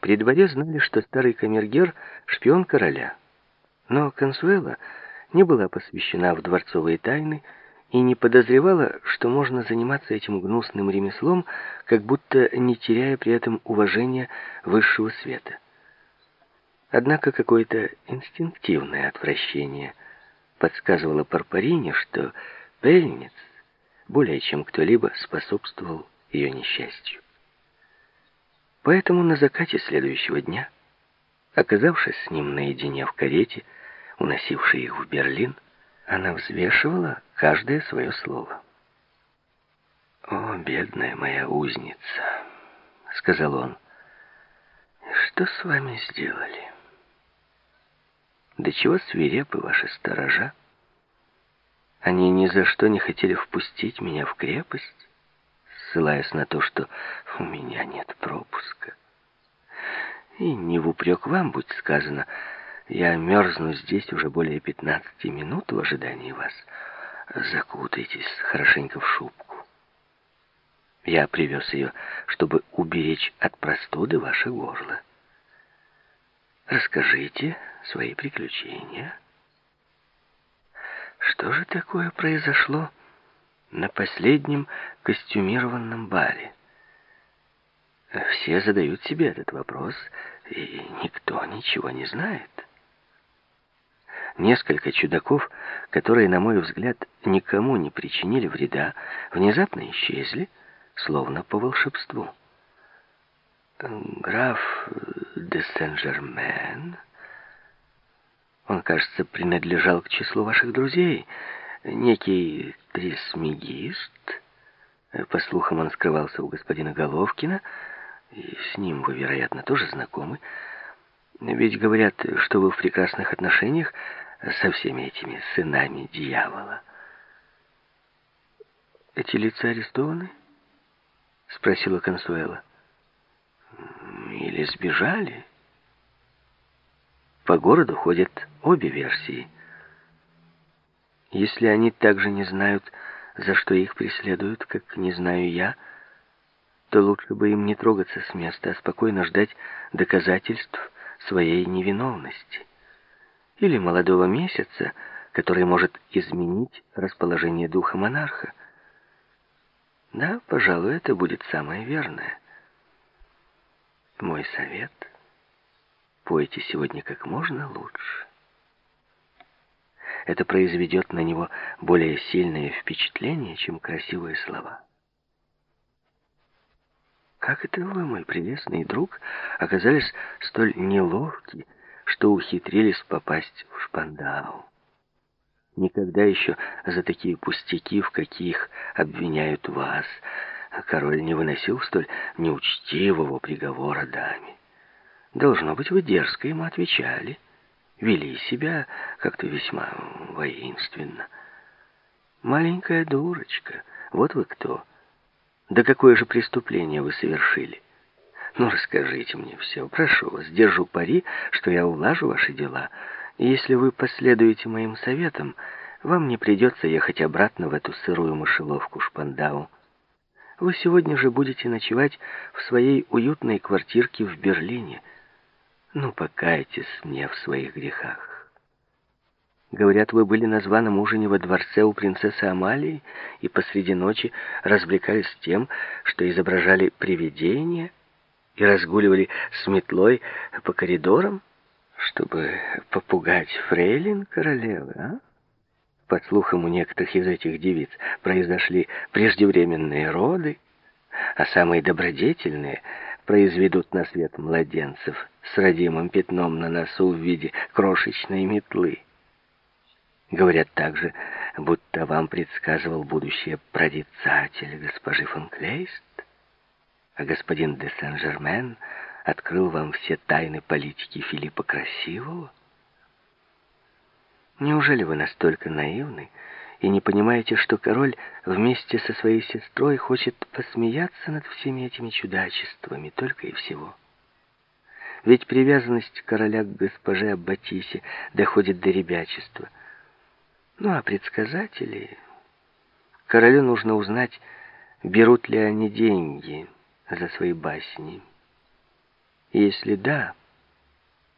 При дворе знали, что старый камергер — шпион короля. Но Консуэла не была посвящена в дворцовые тайны и не подозревала, что можно заниматься этим гнусным ремеслом, как будто не теряя при этом уважения высшего света. Однако какое-то инстинктивное отвращение подсказывало Парпарине, что Пельниц более чем кто-либо способствовал ее несчастью. Поэтому на закате следующего дня, оказавшись с ним наедине в карете, уносившей их в Берлин, она взвешивала каждое свое слово. «О, бедная моя узница!» — сказал он. «Что с вами сделали? До чего свирепы ваши сторожа? Они ни за что не хотели впустить меня в крепость, ссылаясь на то, что у меня нет пропуска. И не в упрек вам, будь сказано, я мерзну здесь уже более 15 минут в ожидании вас. Закутайтесь хорошенько в шубку. Я привез ее, чтобы уберечь от простуды ваше горло. Расскажите свои приключения. Что же такое произошло на последнем костюмированном бале? Все задают себе этот вопрос, и никто ничего не знает. Несколько чудаков, которые, на мой взгляд, никому не причинили вреда, внезапно исчезли, словно по волшебству. Граф де Сен-Жермен, он, кажется, принадлежал к числу ваших друзей, некий трисмегист, по слухам, он скрывался у господина Головкина, и с ним вы, вероятно, тоже знакомы. Ведь говорят, что вы в прекрасных отношениях со всеми этими сынами дьявола. «Эти лица арестованы?» — спросила Консуэла. «Или сбежали?» По городу ходят обе версии. Если они также не знают, за что их преследуют, как не знаю я, то лучше бы им не трогаться с места, а спокойно ждать доказательств своей невиновности или молодого месяца, который может изменить расположение духа монарха. Да, пожалуй, это будет самое верное. Мой совет — пойте сегодня как можно лучше. Это произведет на него более сильное впечатление, чем красивые слова. Как это вы, мой прелестный друг, оказались столь неловки, что ухитрились попасть в Шпандау. Никогда еще за такие пустяки, в каких обвиняют вас, король не выносил столь неучтивого приговора даме. Должно быть, вы дерзко ему отвечали, вели себя как-то весьма воинственно. Маленькая дурочка, вот вы кто. Да какое же преступление вы совершили? Ну, расскажите мне все, прошу вас, держу пари, что я улажу ваши дела. Если вы последуете моим советам, вам не придется ехать обратно в эту сырую мышеловку Шпандау. Вы сегодня же будете ночевать в своей уютной квартирке в Берлине. Ну, покайтесь мне в своих грехах. Говорят, вы были на званом ужине во дворце у принцессы Амалии и посреди ночи развлекались тем, что изображали привидения и разгуливали с метлой по коридорам, чтобы попугать фрейлин королевы, а? Под слухом у некоторых из этих девиц произошли преждевременные роды, а самые добродетельные произведут на свет младенцев с родимым пятном на носу в виде крошечной метлы. Говорят также, будто вам предсказывал будущее прорицатель госпожи фон Клейст а господин де Сен-Жермен открыл вам все тайны политики Филиппа Красивого? Неужели вы настолько наивны и не понимаете, что король вместе со своей сестрой хочет посмеяться над всеми этими чудачествами, только и всего? Ведь привязанность короля к госпоже Аббатисе доходит до ребячества. Ну, а предсказатели... Королю нужно узнать, берут ли они деньги за свои басни. Если да,